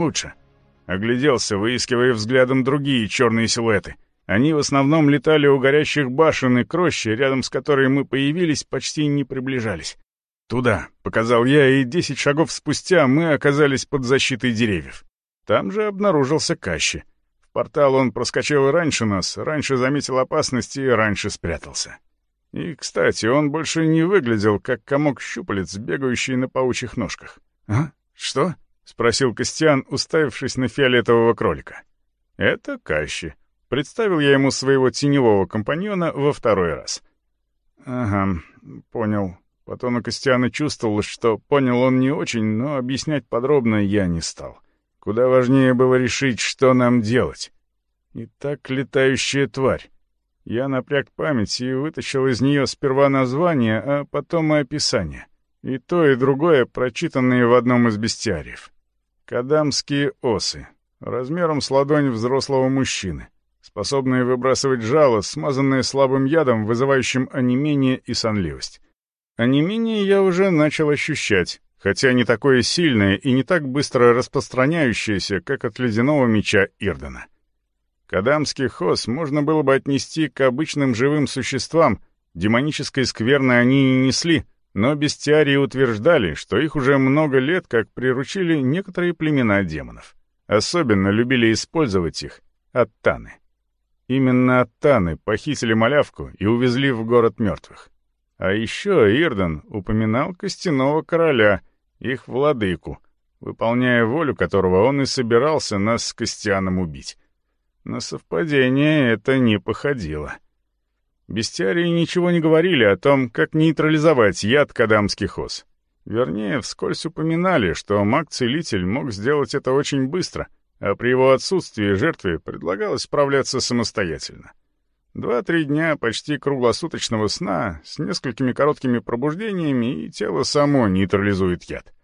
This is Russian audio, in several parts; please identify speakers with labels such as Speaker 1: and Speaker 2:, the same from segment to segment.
Speaker 1: лучше. Огляделся, выискивая взглядом другие черные силуэты. Они в основном летали у горящих башен и крощи, рядом с которой мы появились, почти не приближались. «Туда», — показал я, и десять шагов спустя мы оказались под защитой деревьев. Там же обнаружился Кащи. В портал он проскочил раньше нас, раньше заметил опасность и раньше спрятался. И, кстати, он больше не выглядел, как комок щупалец, бегающий на паучьих ножках. «А? Что?» — спросил Костян, уставившись на фиолетового кролика. «Это Кащи». Представил я ему своего теневого компаньона во второй раз. «Ага, понял». По тону Костяна чувствовал, что понял он не очень, но объяснять подробно я не стал. Куда важнее было решить, что нам делать. Итак, летающая тварь. Я напряг память и вытащил из нее сперва название, а потом и описание. И то, и другое, прочитанные в одном из бестиариев. Кадамские осы, размером с ладонь взрослого мужчины, способные выбрасывать жало, смазанное слабым ядом, вызывающим онемение и сонливость. Онемение я уже начал ощущать, хотя не такое сильное и не так быстро распространяющееся, как от ледяного меча Ирдена. Кадамский хоз можно было бы отнести к обычным живым существам, демонической скверны они не несли, но бестиарии утверждали, что их уже много лет как приручили некоторые племена демонов. Особенно любили использовать их аттаны. Именно аттаны похитили малявку и увезли в город мертвых. А еще Ирден упоминал костяного короля, их владыку, выполняя волю которого он и собирался нас с Костяном убить. На совпадение это не походило. Бестиарии ничего не говорили о том, как нейтрализовать яд кадамских ос. Вернее, вскользь упоминали, что маг-целитель мог сделать это очень быстро, а при его отсутствии жертве предлагалось справляться самостоятельно. Два-три дня почти круглосуточного сна с несколькими короткими пробуждениями, и тело само нейтрализует яд.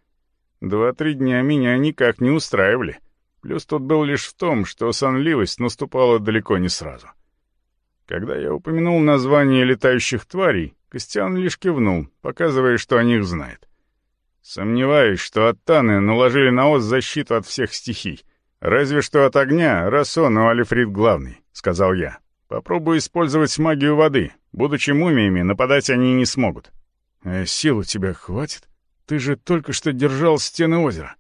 Speaker 1: Два-три дня меня никак не устраивали. Плюс тут был лишь в том, что сонливость наступала далеко не сразу. Когда я упомянул название летающих тварей, Костян лишь кивнул, показывая, что о них знает. Сомневаюсь, что оттаны наложили на ос защиту от всех стихий. Разве что от огня, раз он у Алифрид главный, — сказал я. Попробую использовать магию воды. Будучи мумиями, нападать они не смогут. А сил у тебя хватит? Ты же только что держал стены озера.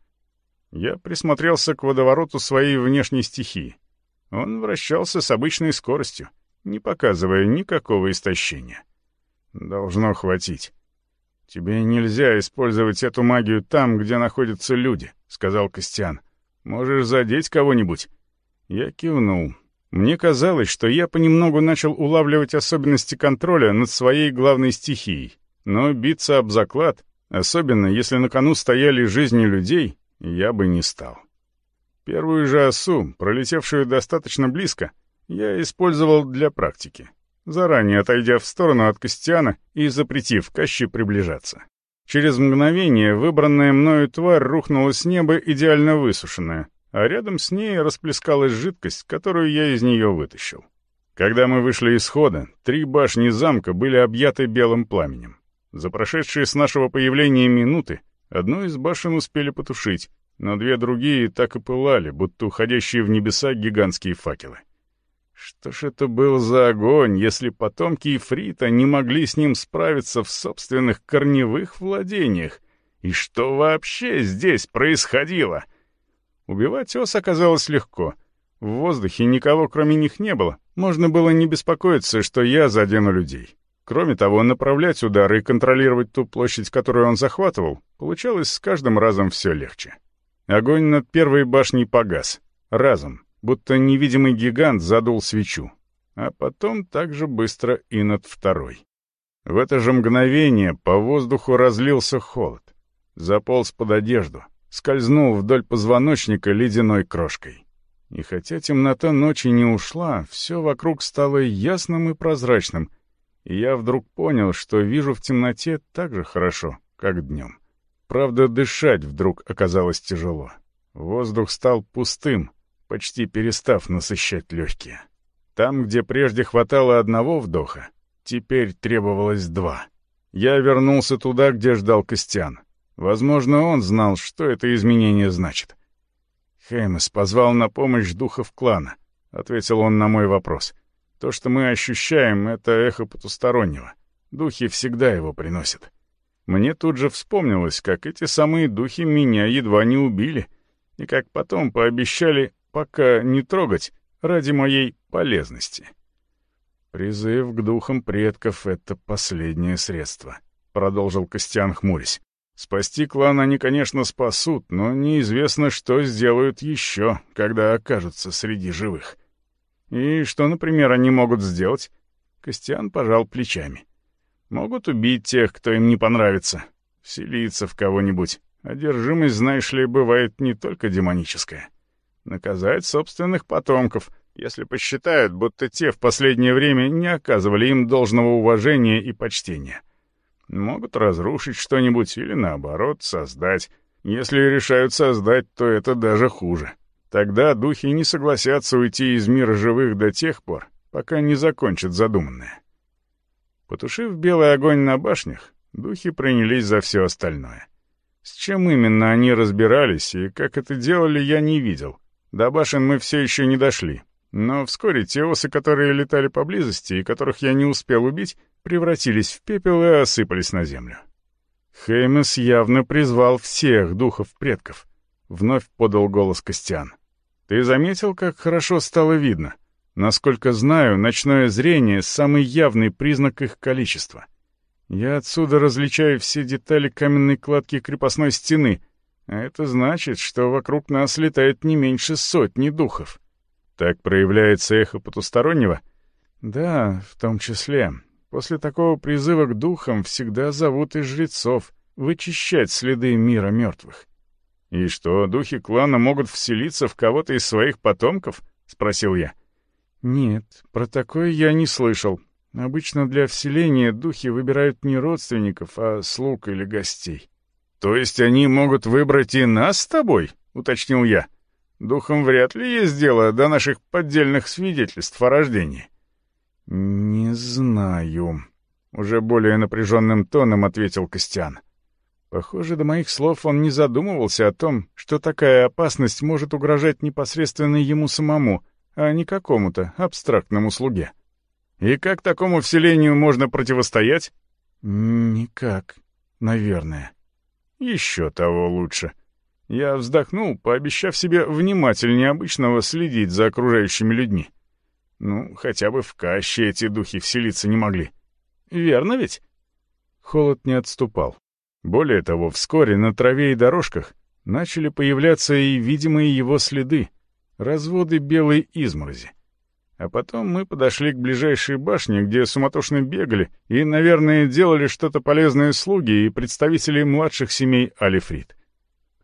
Speaker 1: Я присмотрелся к водовороту своей внешней стихии. Он вращался с обычной скоростью, не показывая никакого истощения. Должно хватить. «Тебе нельзя использовать эту магию там, где находятся люди», — сказал Костян. «Можешь задеть кого-нибудь?» Я кивнул. Мне казалось, что я понемногу начал улавливать особенности контроля над своей главной стихией. Но биться об заклад, особенно если на кону стояли жизни людей, я бы не стал. Первую же осу, пролетевшую достаточно близко, я использовал для практики, заранее отойдя в сторону от Костяна и запретив Каще приближаться. Через мгновение выбранная мною тварь рухнула с неба идеально высушенная, а рядом с ней расплескалась жидкость, которую я из нее вытащил. Когда мы вышли из хода, три башни замка были объяты белым пламенем. За прошедшие с нашего появления минуты Одну из башен успели потушить, но две другие так и пылали, будто уходящие в небеса гигантские факелы. Что ж это был за огонь, если потомки Ифрита не могли с ним справиться в собственных корневых владениях? И что вообще здесь происходило? Убивать ос оказалось легко. В воздухе никого кроме них не было. Можно было не беспокоиться, что я задену людей. Кроме того, направлять удары и контролировать ту площадь, которую он захватывал, получалось с каждым разом все легче. Огонь над первой башней погас. Разом, будто невидимый гигант задул свечу. А потом так же быстро и над второй. В это же мгновение по воздуху разлился холод. Заполз под одежду, скользнул вдоль позвоночника ледяной крошкой. И хотя темнота ночи не ушла, все вокруг стало ясным и прозрачным, и я вдруг понял, что вижу в темноте так же хорошо, как днем. Правда, дышать вдруг оказалось тяжело. Воздух стал пустым, почти перестав насыщать легкие. Там, где прежде хватало одного вдоха, теперь требовалось два. Я вернулся туда, где ждал Костян. Возможно, он знал, что это изменение значит. Хеймес позвал на помощь духов клана, — ответил он на мой вопрос. То, что мы ощущаем, — это эхо потустороннего. Духи всегда его приносят. Мне тут же вспомнилось, как эти самые духи меня едва не убили, и как потом пообещали пока не трогать ради моей полезности. «Призыв к духам предков — это последнее средство», — продолжил Костян, хмурясь. «Спасти клан они, конечно, спасут, но неизвестно, что сделают еще, когда окажутся среди живых. И что, например, они могут сделать?» Костян пожал плечами. «Могут убить тех, кто им не понравится, вселиться в кого-нибудь. Одержимость, знаешь ли, бывает не только демоническая. Наказать собственных потомков — если посчитают, будто те в последнее время не оказывали им должного уважения и почтения. Могут разрушить что-нибудь или, наоборот, создать. Если решают создать, то это даже хуже. Тогда духи не согласятся уйти из мира живых до тех пор, пока не закончат задуманное. Потушив белый огонь на башнях, духи принялись за все остальное. С чем именно они разбирались и как это делали, я не видел. До башен мы все еще не дошли, но вскоре те осы, которые летали поблизости и которых я не успел убить, превратились в пепел и осыпались на землю. Хеймес явно призвал всех духов предков. Вновь подал голос Костян. «Ты заметил, как хорошо стало видно? Насколько знаю, ночное зрение — самый явный признак их количества. Я отсюда различаю все детали каменной кладки крепостной стены, это значит, что вокруг нас летает не меньше сотни духов». Так проявляется эхо потустороннего? Да, в том числе. После такого призыва к духам всегда зовут и жрецов вычищать следы мира мертвых. «И что, духи клана могут вселиться в кого-то из своих потомков?» — спросил я. «Нет, про такое я не слышал. Обычно для вселения духи выбирают не родственников, а слуг или гостей». «То есть они могут выбрать и нас с тобой?» — уточнил я. Духом вряд ли есть дело до наших поддельных свидетельств о рождении. «Не знаю», — уже более напряженным тоном ответил Костян. Похоже, до моих слов он не задумывался о том, что такая опасность может угрожать непосредственно ему самому, а не какому-то абстрактному слуге. И как такому вселению можно противостоять? Никак, наверное. Еще того лучше. Я вздохнул, пообещав себе внимательнее обычного следить за окружающими людьми. Ну, хотя бы в каще эти духи вселиться не могли. Верно ведь? Холод не отступал. Более того, вскоре на траве и дорожках начали появляться и видимые его следы, разводы белой изморози. А потом мы подошли к ближайшей башне, где суматошно бегали и, наверное, делали что-то полезные слуги и представители младших семей Алифрит.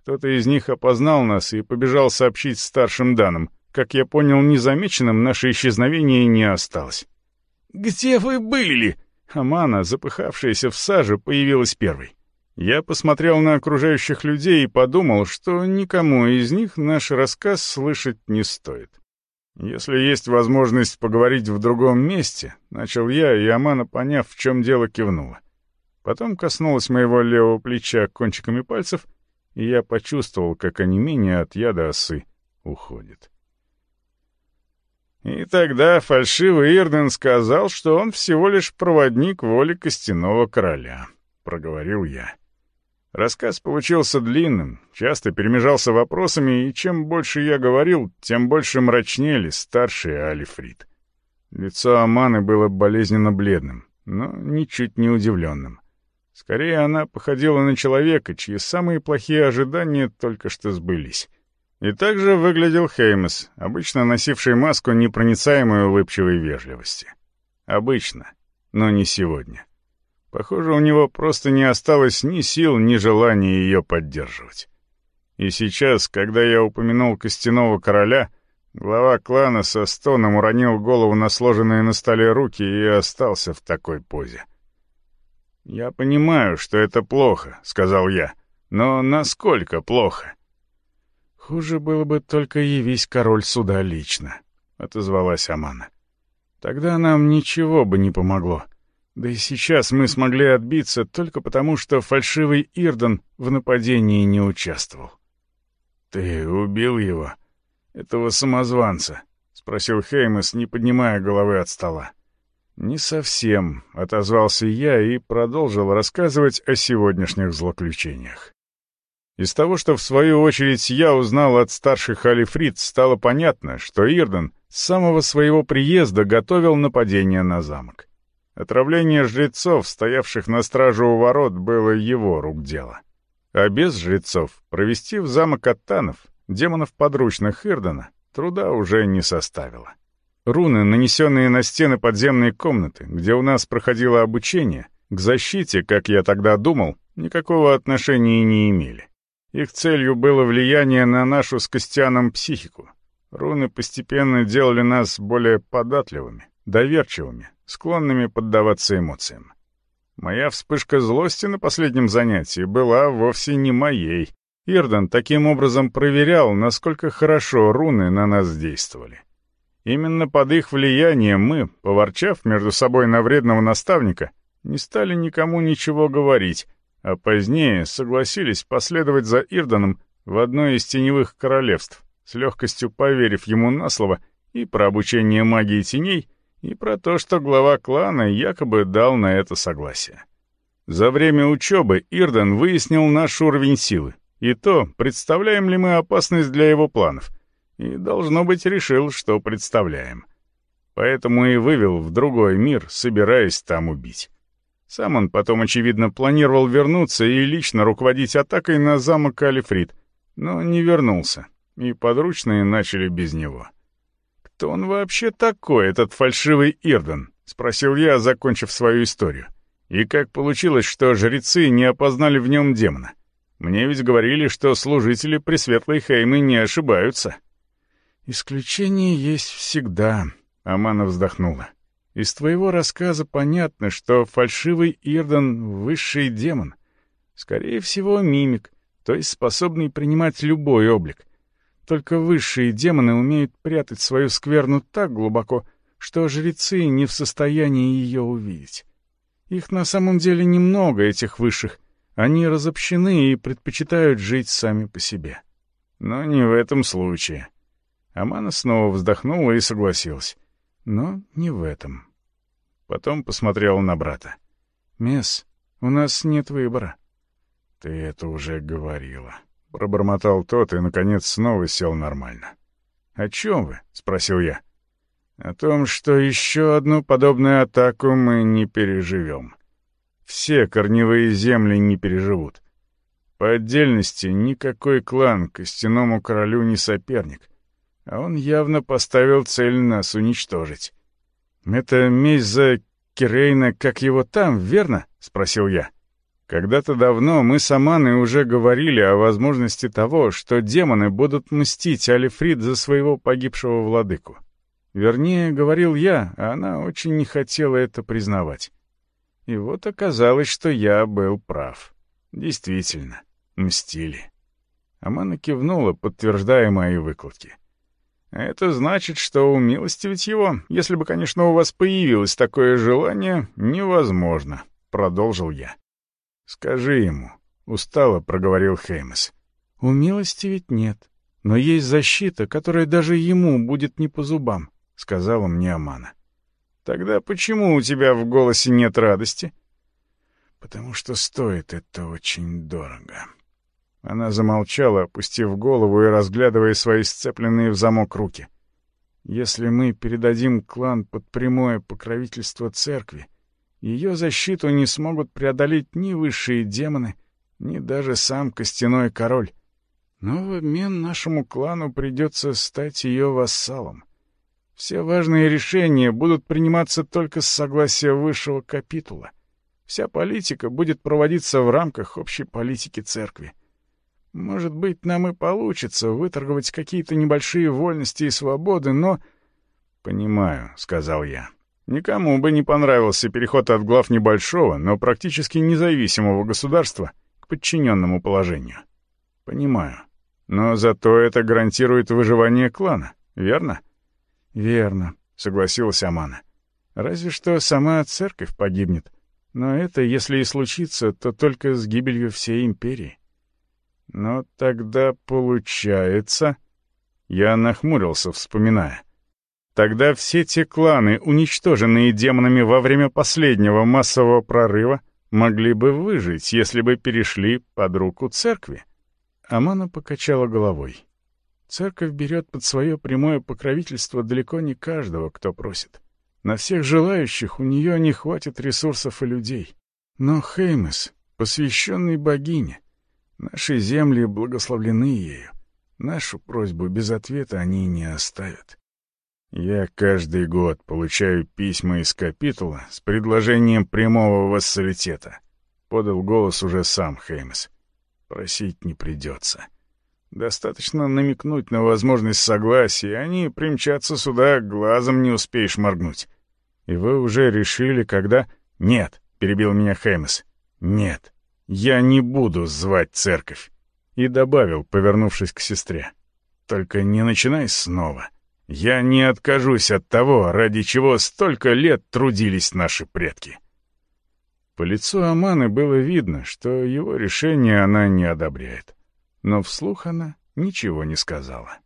Speaker 1: Кто-то из них опознал нас и побежал сообщить старшим данным. Как я понял, незамеченным наше исчезновение не осталось. «Где вы были?» Амана, запыхавшаяся в саже, появилась первой. Я посмотрел на окружающих людей и подумал, что никому из них наш рассказ слышать не стоит. «Если есть возможность поговорить в другом месте», — начал я, и Амана, поняв, в чем дело, кивнула. Потом коснулась моего левого плеча кончиками пальцев и я почувствовал, как онемение от яда осы уходит. И тогда фальшивый Ирден сказал, что он всего лишь проводник воли костяного короля, — проговорил я. Рассказ получился длинным, часто перемежался вопросами, и чем больше я говорил, тем больше мрачнели старшие Алифрит. Лицо Аманы было болезненно бледным, но ничуть не удивленным. Скорее, она походила на человека, чьи самые плохие ожидания только что сбылись. И также выглядел Хеймес, обычно носивший маску непроницаемой улыбчивой вежливости. Обычно, но не сегодня. Похоже, у него просто не осталось ни сил, ни желания ее поддерживать. И сейчас, когда я упомянул костяного короля, глава клана со стоном уронил голову на сложенные на столе руки и остался в такой позе. «Я понимаю, что это плохо», — сказал я. «Но насколько плохо?» «Хуже было бы только явись король сюда лично», — отозвалась Амана. «Тогда нам ничего бы не помогло. Да и сейчас мы смогли отбиться только потому, что фальшивый Ирден в нападении не участвовал». «Ты убил его? Этого самозванца?» — спросил Хеймес, не поднимая головы от стола. «Не совсем», — отозвался я и продолжил рассказывать о сегодняшних злоключениях. Из того, что в свою очередь я узнал от старших Алифрит, стало понятно, что Ирден с самого своего приезда готовил нападение на замок. Отравление жрецов, стоявших на страже у ворот, было его рук дело. А без жрецов провести в замок Аттанов, демонов подручных Ирдена, труда уже не составило. Руны, нанесенные на стены подземной комнаты, где у нас проходило обучение, к защите, как я тогда думал, никакого отношения не имели. Их целью было влияние на нашу с Костяном психику. Руны постепенно делали нас более податливыми, доверчивыми, склонными поддаваться эмоциям. Моя вспышка злости на последнем занятии была вовсе не моей. Ирдан таким образом проверял, насколько хорошо руны на нас действовали. Именно под их влиянием мы, поворчав между собой на вредного наставника, не стали никому ничего говорить, а позднее согласились последовать за Ирданом в одно из теневых королевств, с легкостью поверив ему на слово и про обучение магии теней, и про то, что глава клана якобы дал на это согласие. За время учебы Ирдан выяснил наш уровень силы, и то, представляем ли мы опасность для его планов, и, должно быть, решил, что представляем. Поэтому и вывел в другой мир, собираясь там убить. Сам он потом, очевидно, планировал вернуться и лично руководить атакой на замок Алифрит, но не вернулся, и подручные начали без него. «Кто он вообще такой, этот фальшивый Ирден?» — спросил я, закончив свою историю. «И как получилось, что жрецы не опознали в нем демона? Мне ведь говорили, что служители Пресветлой Хеймы не ошибаются». «Исключение есть всегда», — Амана вздохнула. Из твоего рассказа понятно, что фальшивый Ирдан — высший демон. Скорее всего, мимик, то есть способный принимать любой облик. Только высшие демоны умеют прятать свою скверну так глубоко, что жрецы не в состоянии ее увидеть. Их на самом деле немного, этих высших. Они разобщены и предпочитают жить сами по себе. Но не в этом случае. Амана снова вздохнула и согласилась. Но не в этом. Потом посмотрел на брата. «Месс, у нас нет выбора». «Ты это уже говорила», — пробормотал тот и, наконец, снова сел нормально. «О чем вы?» — спросил я. «О том, что еще одну подобную атаку мы не переживем. Все корневые земли не переживут. По отдельности никакой клан костяному королю не соперник а он явно поставил цель нас уничтожить. «Это месть за Кирейна, как его там, верно?» — спросил я. Когда-то давно мы с Аманой уже говорили о возможности того, что демоны будут мстить Алифрид за своего погибшего владыку. Вернее, говорил я, а она очень не хотела это признавать. И вот оказалось, что я был прав. Действительно, мстили. Амана кивнула, подтверждая мои выкладки. Это значит, что умилостивить его, если бы, конечно, у вас появилось такое желание, невозможно, — продолжил я. Скажи ему, — устало проговорил Хеймес. Умилостивить нет, но есть защита, которая даже ему будет не по зубам, — сказала мне Амана. Тогда почему у тебя в голосе нет радости? Потому что стоит это очень дорого. Она замолчала, опустив голову и разглядывая свои сцепленные в замок руки. «Если мы передадим клан под прямое покровительство церкви, ее защиту не смогут преодолеть ни высшие демоны, ни даже сам костяной король. Но в обмен нашему клану придется стать ее вассалом. Все важные решения будут приниматься только с согласия высшего капитула. Вся политика будет проводиться в рамках общей политики церкви. Может быть, нам и получится выторговать какие-то небольшие вольности и свободы, но... — Понимаю, — сказал я. Никому бы не понравился переход от глав небольшого, но практически независимого государства к подчиненному положению. Понимаю. Но зато это гарантирует выживание клана, верно? Верно, согласилась Амана. Разве что сама церковь погибнет. Но это, если и случится, то только с гибелью всей империи. Но тогда получается... Я нахмурился, вспоминая. Тогда все те кланы, уничтоженные демонами во время последнего массового прорыва, могли бы выжить, если бы перешли под руку церкви. Амана покачала головой. Церковь берет под свое прямое покровительство далеко не каждого, кто просит. На всех желающих у нее не хватит ресурсов и людей. Но Хеймес, посвященный богине, наши земли благословлены ею. Нашу просьбу без ответа они не оставят. Я каждый год получаю письма из капитула с предложением прямого вассалитета. Подал голос уже сам Хеймес. Просить не придется. Достаточно намекнуть на возможность согласия, они примчатся сюда, глазом не успеешь моргнуть. И вы уже решили, когда... Нет, перебил меня Хеймес. Нет, я не буду звать церковь. И добавил, повернувшись к сестре. Только не начинай снова. Я не откажусь от того, ради чего столько лет трудились наши предки. По лицу Аманы было видно, что его решение она не одобряет но вслух она ничего не сказала.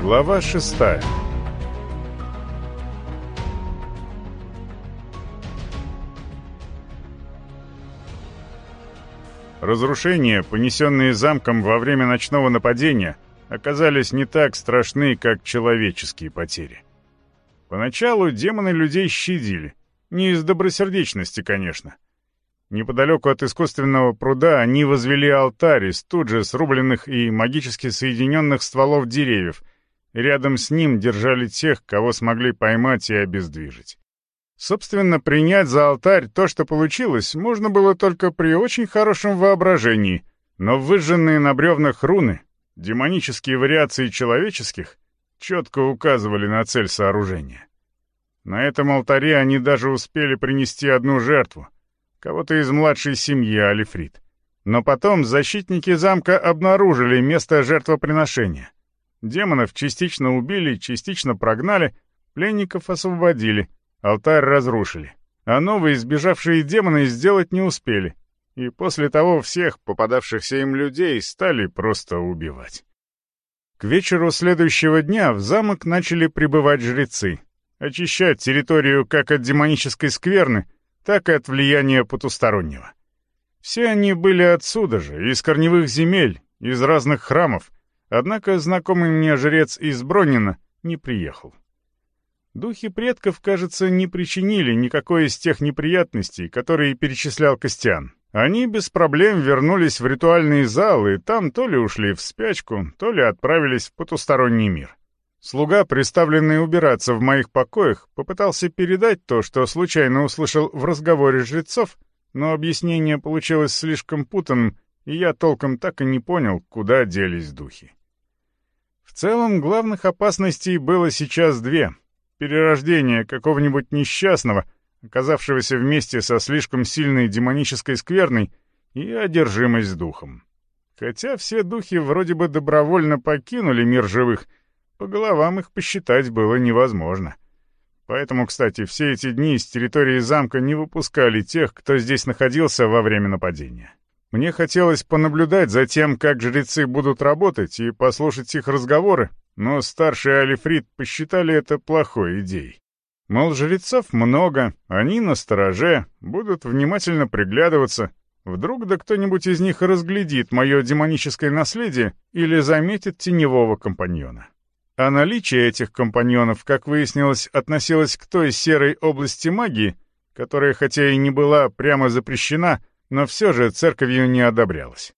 Speaker 1: Глава шестая Разрушения, понесенные замком во время ночного нападения, оказались не так страшны, как человеческие потери. Поначалу демоны людей щадили. Не из добросердечности, конечно. Неподалеку от искусственного пруда они возвели алтарь из тут же срубленных и магически соединенных стволов деревьев. Рядом с ним держали тех, кого смогли поймать и обездвижить. Собственно, принять за алтарь то, что получилось, можно было только при очень хорошем воображении, но выжженные на бревнах руны, демонические вариации человеческих, четко указывали на цель сооружения. На этом алтаре они даже успели принести одну жертву, кого-то из младшей семьи Алифрит. Но потом защитники замка обнаружили место жертвоприношения. Демонов частично убили, частично прогнали, пленников освободили — Алтарь разрушили, а новые сбежавшие демоны сделать не успели, и после того всех попадавшихся им людей стали просто убивать. К вечеру следующего дня в замок начали прибывать жрецы, очищать территорию как от демонической скверны, так и от влияния потустороннего. Все они были отсюда же, из корневых земель, из разных храмов, однако знакомый мне жрец из Бронина не приехал. Духи предков, кажется, не причинили никакой из тех неприятностей, которые перечислял Костян. Они без проблем вернулись в ритуальные залы там то ли ушли в спячку, то ли отправились в потусторонний мир. Слуга, приставленный убираться в моих покоях, попытался передать то, что случайно услышал в разговоре жрецов, но объяснение получилось слишком путанным, и я толком так и не понял, куда делись духи. В целом, главных опасностей было сейчас две — перерождение какого-нибудь несчастного, оказавшегося вместе со слишком сильной демонической скверной, и одержимость духом. Хотя все духи вроде бы добровольно покинули мир живых, по головам их посчитать было невозможно. Поэтому, кстати, все эти дни с территории замка не выпускали тех, кто здесь находился во время нападения. Мне хотелось понаблюдать за тем, как жрецы будут работать, и послушать их разговоры, но старший Алифрид посчитали это плохой идеей. Мол, жрецов много, они на стороже, будут внимательно приглядываться. Вдруг да кто-нибудь из них разглядит мое демоническое наследие или заметит теневого компаньона. А наличие этих компаньонов, как выяснилось, относилось к той серой области магии, которая хотя и не была прямо запрещена, но все же церковью не одобрялась.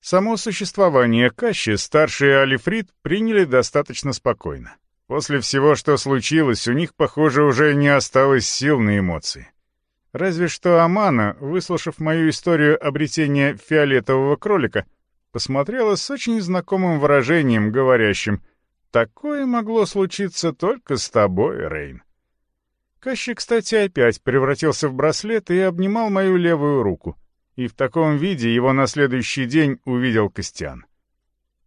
Speaker 1: Само существование Кащи старшие Алифрид приняли достаточно спокойно. После всего, что случилось, у них, похоже, уже не осталось сил на эмоции. Разве что Амана, выслушав мою историю обретения фиолетового кролика, посмотрела с очень знакомым выражением, говорящим «Такое могло случиться только с тобой, Рейн». Кащи, кстати, опять превратился в браслет и обнимал мою левую руку — и в таком виде его на следующий день увидел Костян.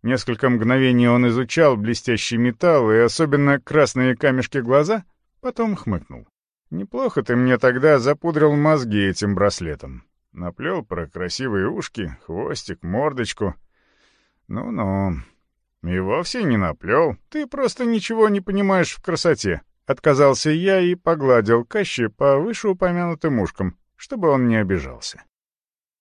Speaker 1: Несколько мгновений он изучал блестящий металл и особенно красные камешки глаза, потом хмыкнул. «Неплохо ты мне тогда запудрил мозги этим браслетом. Наплел про красивые ушки, хвостик, мордочку. Ну-ну. И вовсе не наплел. Ты просто ничего не понимаешь в красоте. Отказался я и погладил Кащи по вышеупомянутым ушкам, чтобы он не обижался.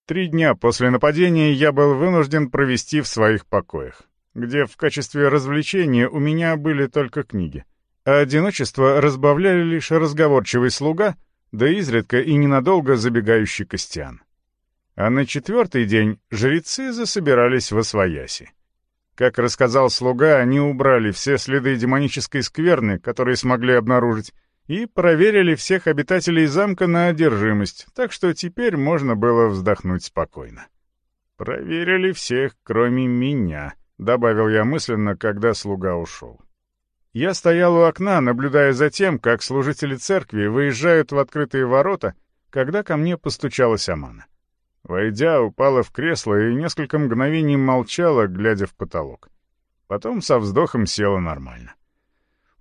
Speaker 1: Три дня после нападения я был вынужден провести в своих покоях, где в качестве развлечения у меня были только книги, а одиночество разбавляли лишь разговорчивый слуга, да изредка и ненадолго забегающий Костян. А на четвертый день жрецы засобирались во свояси. Как рассказал слуга, они убрали все следы демонической скверны, которые смогли обнаружить, и проверили всех обитателей замка на одержимость, так что теперь можно было вздохнуть спокойно. «Проверили всех, кроме меня», — добавил я мысленно, когда слуга ушел. Я стоял у окна, наблюдая за тем, как служители церкви выезжают в открытые ворота, когда ко мне постучалась Амана. Войдя, упала в кресло и несколько мгновений молчала, глядя в потолок. Потом со вздохом села нормально.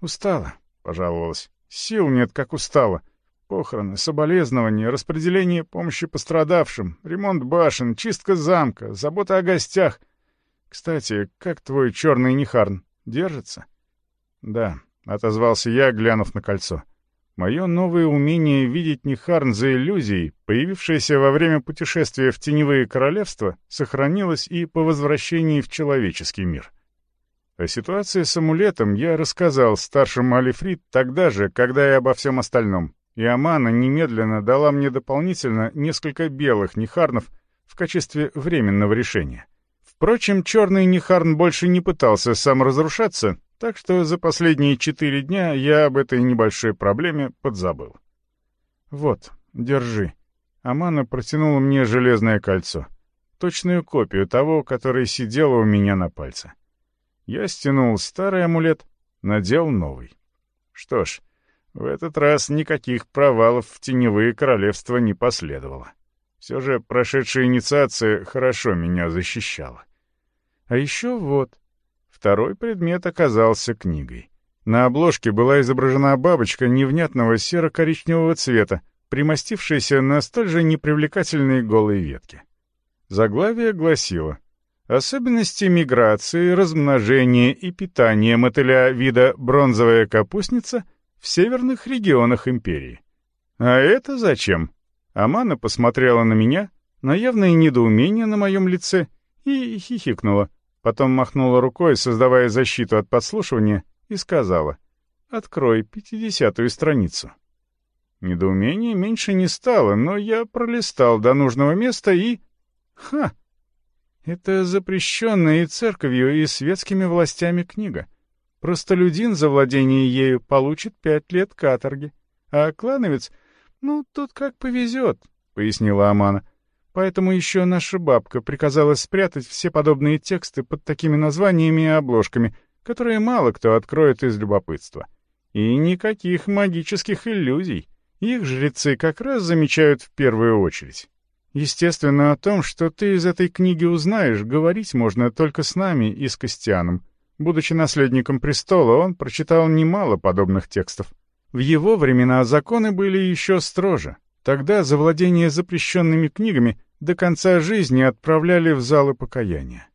Speaker 1: «Устала», — пожаловалась. «Сил нет, как устала. Похороны, соболезнования, распределение помощи пострадавшим, ремонт башен, чистка замка, забота о гостях. Кстати, как твой черный нехарн? Держится?» «Да», — отозвался я, глянув на кольцо. Мое новое умение видеть Нихарн за иллюзией, появившееся во время путешествия в теневые королевства, сохранилось и по возвращении в человеческий мир. О ситуации с амулетом я рассказал старшему Алифрид тогда же, когда и обо всем остальном, и Амана немедленно дала мне дополнительно несколько белых Нихарнов в качестве временного решения. Впрочем, черный Нихарн больше не пытался саморазрушаться, так что за последние четыре дня я об этой небольшой проблеме подзабыл. «Вот, держи». Амана протянула мне железное кольцо. Точную копию того, которое сидело у меня на пальце. Я стянул старый амулет, надел новый. Что ж, в этот раз никаких провалов в теневые королевства не последовало. Все же прошедшая инициация хорошо меня защищала. А еще вот, Второй предмет оказался книгой. На обложке была изображена бабочка невнятного серо-коричневого цвета, примостившаяся на столь же непривлекательной голой ветке. Заглавие гласило «Особенности миграции, размножения и питания мотыля вида бронзовая капустница в северных регионах империи». «А это зачем?» Амана посмотрела на меня, на явное недоумение на моем лице и хихикнула. Потом махнула рукой, создавая защиту от подслушивания, и сказала «Открой пятидесятую страницу». Недоумение меньше не стало, но я пролистал до нужного места и... Ха! Это запрещенная и церковью, и светскими властями книга. Простолюдин за владение ею получит пять лет каторги, а клановец, ну, тут как повезет, — пояснила Амана. Поэтому еще наша бабка приказала спрятать все подобные тексты под такими названиями и обложками, которые мало кто откроет из любопытства. И никаких магических иллюзий. Их жрецы как раз замечают в первую очередь. Естественно, о том, что ты из этой книги узнаешь, говорить можно только с нами и с Костяном. Будучи наследником престола, он прочитал немало подобных текстов. В его времена законы были еще строже. Тогда за владение запрещенными книгами до конца жизни отправляли в залы покаяния.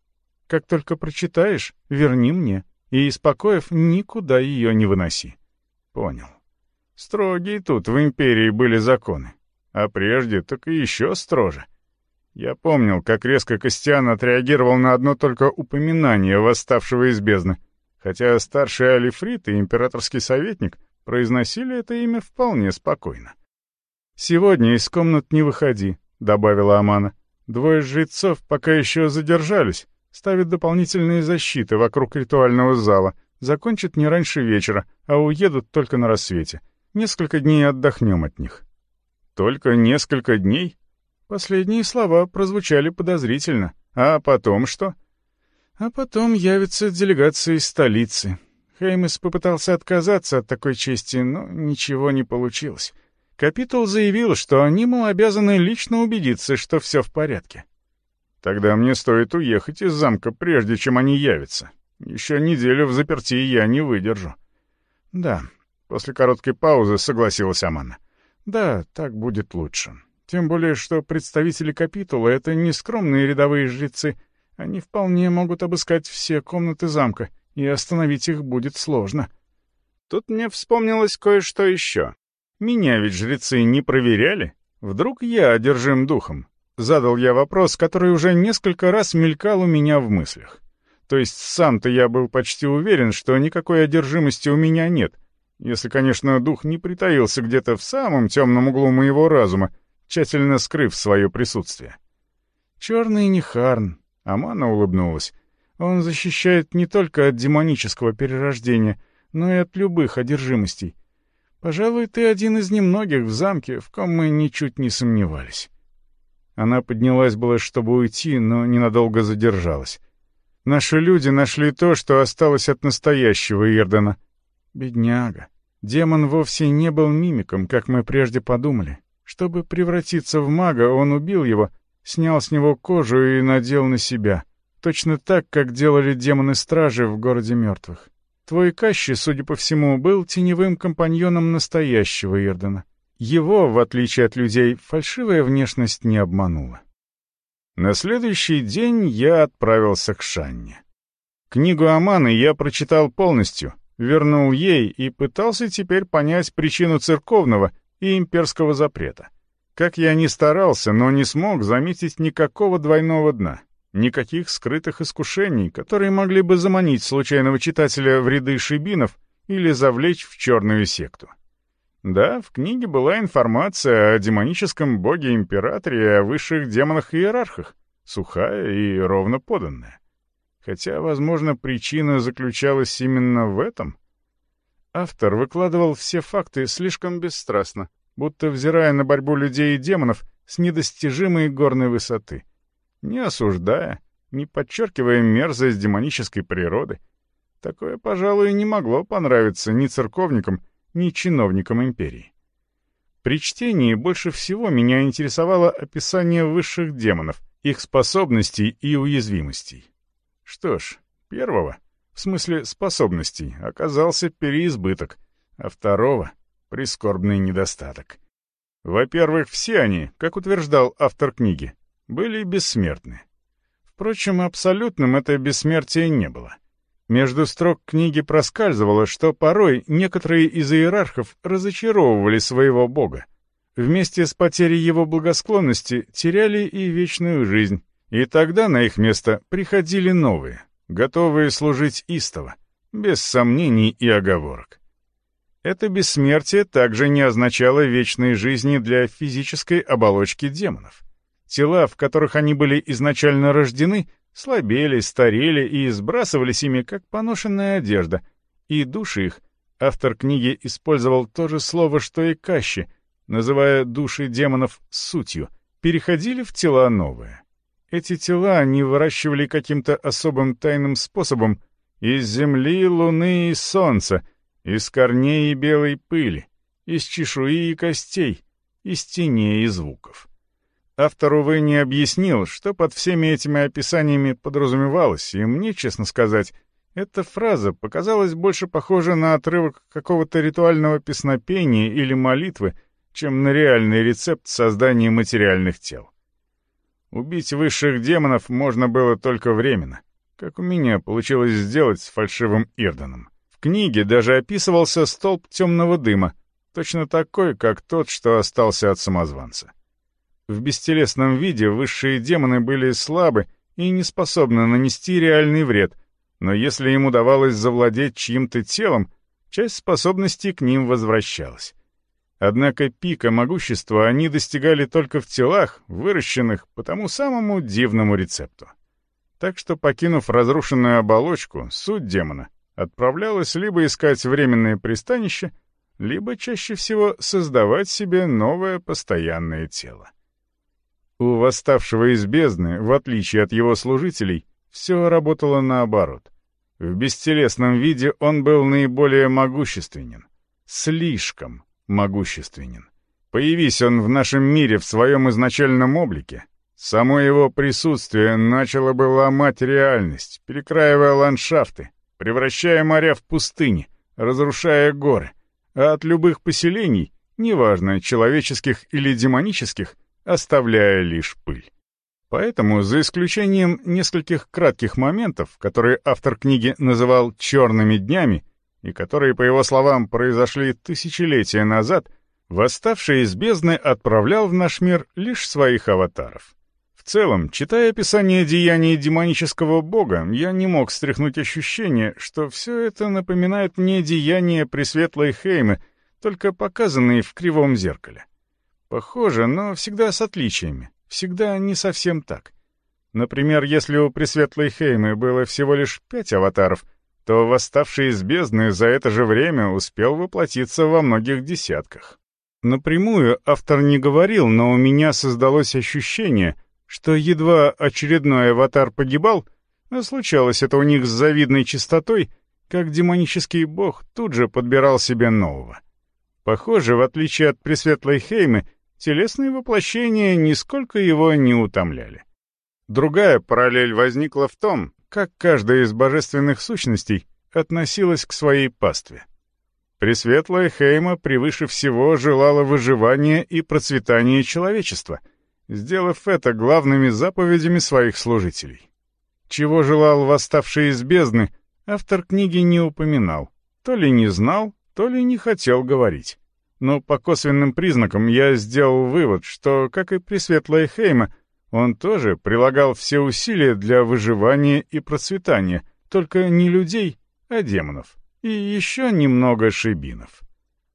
Speaker 1: Как только прочитаешь, верни мне, и из покоев никуда ее не выноси. Понял. Строгие тут в империи были законы, а прежде так и еще строже. Я помнил, как резко Костян отреагировал на одно только упоминание восставшего из бездны, хотя старший Алифрит и императорский советник произносили это имя вполне спокойно. «Сегодня из комнат не выходи, добавила Амана. «Двое жрецов пока еще задержались, ставят дополнительные защиты вокруг ритуального зала, закончат не раньше вечера, а уедут только на рассвете. Несколько дней отдохнем от них». «Только несколько дней?» Последние слова прозвучали подозрительно. «А потом что?» «А потом явится делегация из столицы. Хеймес попытался отказаться от такой чести, но ничего не получилось. Капитул заявил, что они, мол, обязаны лично убедиться, что все в порядке. Тогда мне стоит уехать из замка, прежде чем они явятся. Еще неделю в заперти я не выдержу». «Да», — после короткой паузы согласилась Амана. «Да, так будет лучше. Тем более, что представители капитула — это не скромные рядовые жрецы. Они вполне могут обыскать все комнаты замка, и остановить их будет сложно». Тут мне вспомнилось кое-что еще. Меня ведь жрецы не проверяли. Вдруг я одержим духом? Задал я вопрос, который уже несколько раз мелькал у меня в мыслях. То есть сам-то я был почти уверен, что никакой одержимости у меня нет, если, конечно, дух не притаился где-то в самом темном углу моего разума, тщательно скрыв свое присутствие. «Черный не Харн», — Амана улыбнулась. «Он защищает не только от демонического перерождения, но и от любых одержимостей. Пожалуй, ты один из немногих в замке, в ком мы ничуть не сомневались». Она поднялась было, чтобы уйти, но ненадолго задержалась. Наши люди нашли то, что осталось от настоящего Ирдена. Бедняга. Демон вовсе не был мимиком, как мы прежде подумали. Чтобы превратиться в мага, он убил его, снял с него кожу и надел на себя. Точно так, как делали демоны-стражи в городе мертвых. Твой Кащи, судя по всему, был теневым компаньоном настоящего Ирдена. Его, в отличие от людей, фальшивая внешность не обманула. На следующий день я отправился к Шанне. Книгу Аманы я прочитал полностью, вернул ей и пытался теперь понять причину церковного и имперского запрета. Как я ни старался, но не смог заметить никакого двойного дна, никаких скрытых искушений, которые могли бы заманить случайного читателя в ряды шибинов или завлечь в черную секту. Да, в книге была информация о демоническом боге-императоре и о высших демонах-иерархах, сухая и ровно поданная. Хотя, возможно, причина заключалась именно в этом. Автор выкладывал все факты слишком бесстрастно, будто взирая на борьбу людей и демонов с недостижимой горной высоты, не осуждая, не подчеркивая мерзость демонической природы. Такое, пожалуй, не могло понравиться ни церковникам, ни чиновникам империи. При чтении больше всего меня интересовало описание высших демонов, их способностей и уязвимостей. Что ж, первого, в смысле способностей, оказался переизбыток, а второго — прискорбный недостаток. Во-первых, все они, как утверждал автор книги, были бессмертны. Впрочем, абсолютным это бессмертие не было. Между строк книги проскальзывало, что порой некоторые из иерархов разочаровывали своего бога. Вместе с потерей его благосклонности теряли и вечную жизнь, и тогда на их место приходили новые, готовые служить истово, без сомнений и оговорок. Это бессмертие также не означало вечной жизни для физической оболочки демонов. Тела, в которых они были изначально рождены — слабели, старели и сбрасывались ими, как поношенная одежда, и души их, автор книги использовал то же слово, что и Кащи, называя души демонов сутью, переходили в тела новые. Эти тела они выращивали каким-то особым тайным способом из земли, луны и солнца, из корней и белой пыли, из чешуи и костей, из теней и звуков. Автор, увы, не объяснил, что под всеми этими описаниями подразумевалось, и мне, честно сказать, эта фраза показалась больше похожа на отрывок какого-то ритуального песнопения или молитвы, чем на реальный рецепт создания материальных тел. Убить высших демонов можно было только временно, как у меня получилось сделать с фальшивым Ирденом. В книге даже описывался столб темного дыма, точно такой, как тот, что остался от самозванца. В бестелесном виде высшие демоны были слабы и не способны нанести реальный вред, но если им удавалось завладеть чьим-то телом, часть способностей к ним возвращалась. Однако пика могущества они достигали только в телах, выращенных по тому самому дивному рецепту. Так что, покинув разрушенную оболочку, суть демона отправлялась либо искать временное пристанище, либо чаще всего создавать себе новое постоянное тело. У восставшего из бездны, в отличие от его служителей, все работало наоборот. В бестелесном виде он был наиболее могущественен. Слишком могущественен. Появись он в нашем мире в своем изначальном облике, Само его присутствие начало бы ломать реальность, перекраивая ландшафты, превращая моря в пустыни, разрушая горы, а от любых поселений, неважно, человеческих или демонических, оставляя лишь пыль. Поэтому, за исключением нескольких кратких моментов, которые автор книги называл «черными днями», и которые, по его словам, произошли тысячелетия назад, восставший из бездны отправлял в наш мир лишь своих аватаров. В целом, читая описание деяний демонического бога, я не мог стряхнуть ощущение, что все это напоминает мне деяния Пресветлой Хеймы, только показанные в кривом зеркале. Похоже, но всегда с отличиями, всегда не совсем так. Например, если у Пресветлой Хеймы было всего лишь пять аватаров, то восставший из бездны за это же время успел воплотиться во многих десятках. Напрямую автор не говорил, но у меня создалось ощущение, что едва очередной аватар погибал, а случалось это у них с завидной чистотой, как демонический бог тут же подбирал себе нового. Похоже, в отличие от Пресветлой Хеймы, телесные воплощения нисколько его не утомляли. Другая параллель возникла в том, как каждая из божественных сущностей относилась к своей пастве. Пресветлая Хейма превыше всего желала выживания и процветания человечества — сделав это главными заповедями своих служителей. Чего желал восставший из бездны, автор книги не упоминал, то ли не знал, то ли не хотел говорить. Но по косвенным признакам я сделал вывод, что, как и Пресветлая Хейма, он тоже прилагал все усилия для выживания и процветания, только не людей, а демонов, и еще немного шибинов.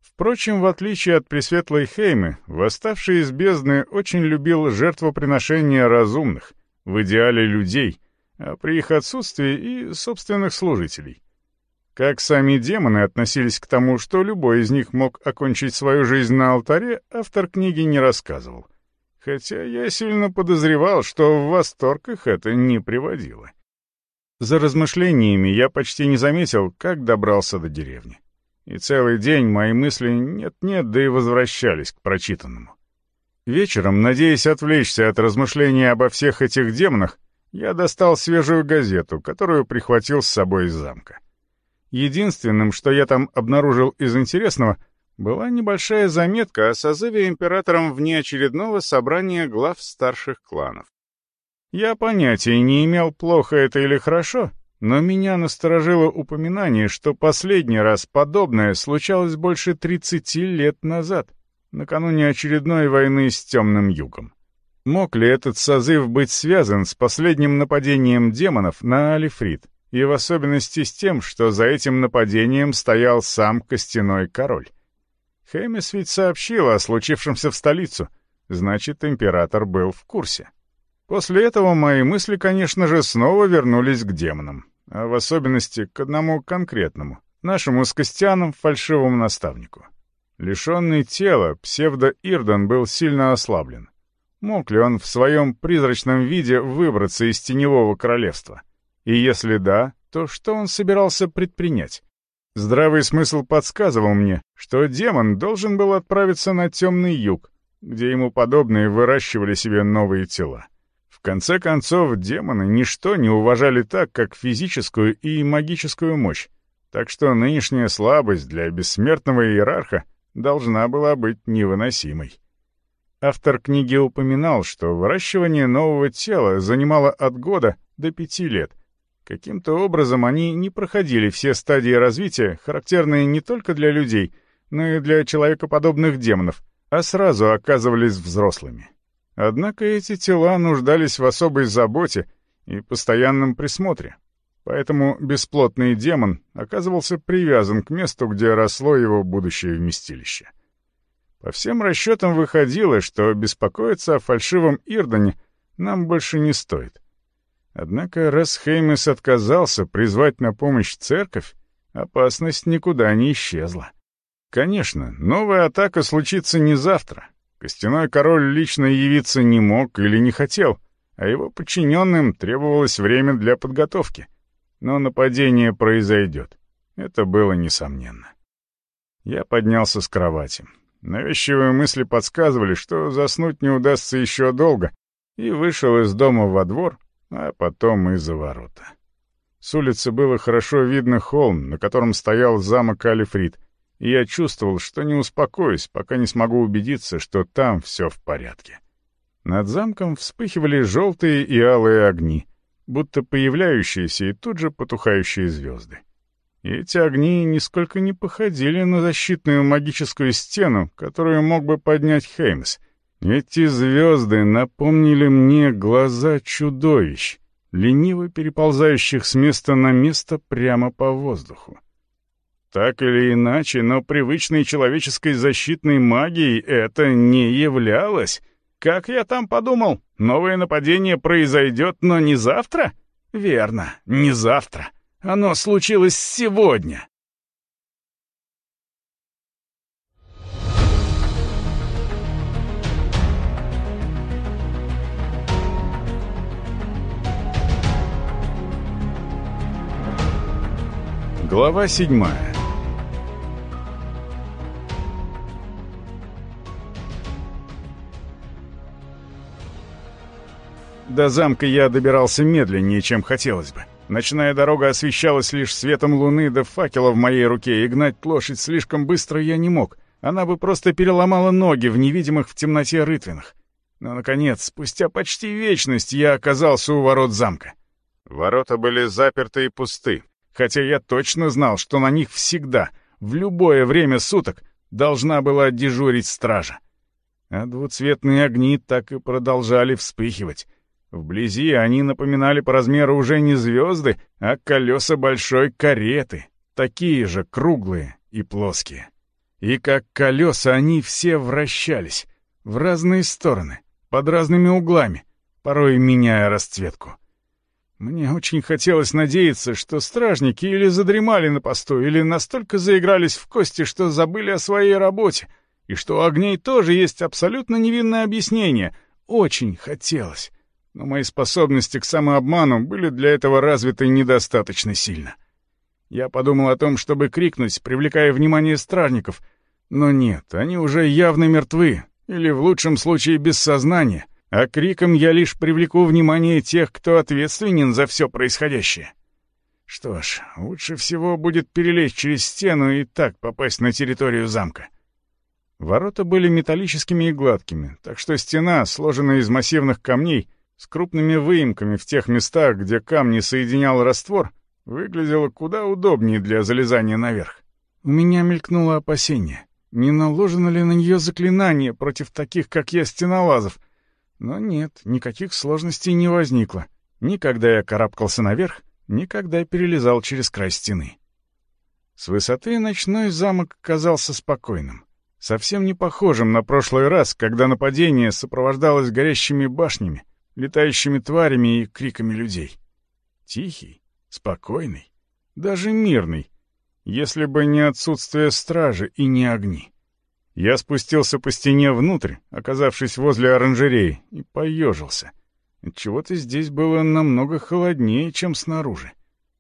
Speaker 1: Впрочем, в отличие от Пресветлой Хеймы, восставший из бездны очень любил жертвоприношения разумных, в идеале людей, а при их отсутствии и собственных служителей. Как сами демоны относились к тому, что любой из них мог окончить свою жизнь на алтаре, автор книги не рассказывал. Хотя я сильно подозревал, что в восторг их это не приводило. За размышлениями я почти не заметил, как добрался до деревни и целый день мои мысли нет-нет, да и возвращались к прочитанному. Вечером, надеясь отвлечься от размышления обо всех этих демонах, я достал свежую газету, которую прихватил с собой из замка. Единственным, что я там обнаружил из интересного, была небольшая заметка о созыве императором внеочередного собрания глав старших кланов. Я понятия не имел, плохо это или хорошо, но меня насторожило упоминание, что последний раз подобное случалось больше 30 лет назад, накануне очередной войны с Темным Югом. Мог ли этот созыв быть связан с последним нападением демонов на Алифрит, и в особенности с тем, что за этим нападением стоял сам Костяной Король? Хэмис ведь сообщил о случившемся в столицу, значит, император был в курсе. После этого мои мысли, конечно же, снова вернулись к демонам, а в особенности к одному конкретному, нашему с Костяном фальшивому наставнику. Лишенный тела, псевдо-Ирдан был сильно ослаблен. Мог ли он в своем призрачном виде выбраться из теневого королевства? И если да, то что он собирался предпринять? Здравый смысл подсказывал мне, что демон должен был отправиться на темный юг, где ему подобные выращивали себе новые тела. В конце концов, демоны ничто не уважали так, как физическую и магическую мощь, так что нынешняя слабость для бессмертного иерарха должна была быть невыносимой. Автор книги упоминал, что выращивание нового тела занимало от года до пяти лет. Каким-то образом они не проходили все стадии развития, характерные не только для людей, но и для человекоподобных демонов, а сразу оказывались взрослыми. Однако эти тела нуждались в особой заботе и постоянном присмотре. Поэтому бесплотный демон оказывался привязан к месту, где росло его будущее вместилище. По всем расчетам выходило, что беспокоиться о фальшивом Ирдане нам больше не стоит. Однако раз Хеймес отказался призвать на помощь церковь, опасность никуда не исчезла. Конечно, новая атака случится не завтра, Костяной король лично явиться не мог или не хотел, а его подчиненным требовалось время для подготовки. Но нападение произойдет. Это было несомненно. Я поднялся с кровати. Навязчивые мысли подсказывали, что заснуть не удастся еще долго, и вышел из дома во двор, а потом и за ворота. С улицы было хорошо видно холм, на котором стоял замок Алифрид, и я чувствовал, что не успокоюсь, пока не смогу убедиться, что там все в порядке. Над замком вспыхивали желтые и алые огни, будто появляющиеся и тут же потухающие звезды. И эти огни нисколько не походили на защитную магическую стену, которую мог бы поднять Хеймс. Эти звезды напомнили мне глаза чудовищ, лениво переползающих с места на место прямо по воздуху. Так или иначе, но привычной человеческой защитной магией это не являлось. Как я там подумал, новое нападение произойдет, но не завтра? Верно, не завтра. Оно случилось сегодня. Глава седьмая До замка я добирался медленнее, чем хотелось бы. Ночная дорога освещалась лишь светом луны да факела в моей руке, и гнать лошадь слишком быстро я не мог. Она бы просто переломала ноги в невидимых в темноте рытвинах. Но, наконец, спустя почти вечность я оказался у ворот замка. Ворота были заперты и пусты, хотя я точно знал, что на них всегда, в любое время суток, должна была дежурить стража. А двуцветные огни так и продолжали вспыхивать. Вблизи они напоминали по размеру уже не звезды, а колеса большой кареты, такие же круглые и плоские. И как колеса они все вращались, в разные стороны, под разными углами, порой меняя расцветку. Мне очень хотелось надеяться, что стражники или задремали на посту, или настолько заигрались в кости, что забыли о своей работе, и что у огней тоже есть абсолютно невинное объяснение. Очень хотелось но мои способности к самообману были для этого развиты недостаточно сильно. Я подумал о том, чтобы крикнуть, привлекая внимание стражников, но нет, они уже явно мертвы, или в лучшем случае без сознания, а криком я лишь привлеку внимание тех, кто ответственен за все происходящее. Что ж, лучше всего будет перелезть через стену и так попасть на территорию замка. Ворота были металлическими и гладкими, так что стена, сложенная из массивных камней, с крупными выемками в тех местах, где камни соединял раствор, выглядело куда удобнее для залезания наверх. У меня мелькнуло опасение, не наложено ли на нее заклинание против таких, как я, стенолазов. Но нет, никаких сложностей не возникло. Ни когда я карабкался наверх, ни когда перелезал через край стены. С высоты ночной замок казался спокойным, совсем не похожим на прошлый раз, когда нападение сопровождалось горящими башнями, летающими тварями и криками людей. Тихий, спокойный, даже мирный, если бы не отсутствие стражи и не огни. Я спустился по стене внутрь, оказавшись возле оранжереи, и поежился. Чего-то здесь было намного холоднее, чем снаружи.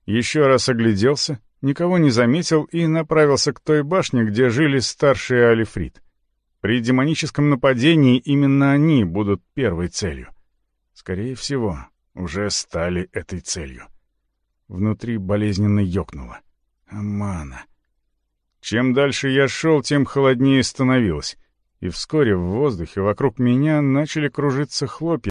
Speaker 1: Еще раз огляделся, никого не заметил и направился к той башне, где жили старшие Алифрит. При демоническом нападении именно они будут первой целью. Скорее всего, уже стали этой целью. Внутри болезненно ёкнуло. Амана. Чем дальше я шел, тем холоднее становилось, и вскоре в воздухе вокруг меня начали кружиться хлопья,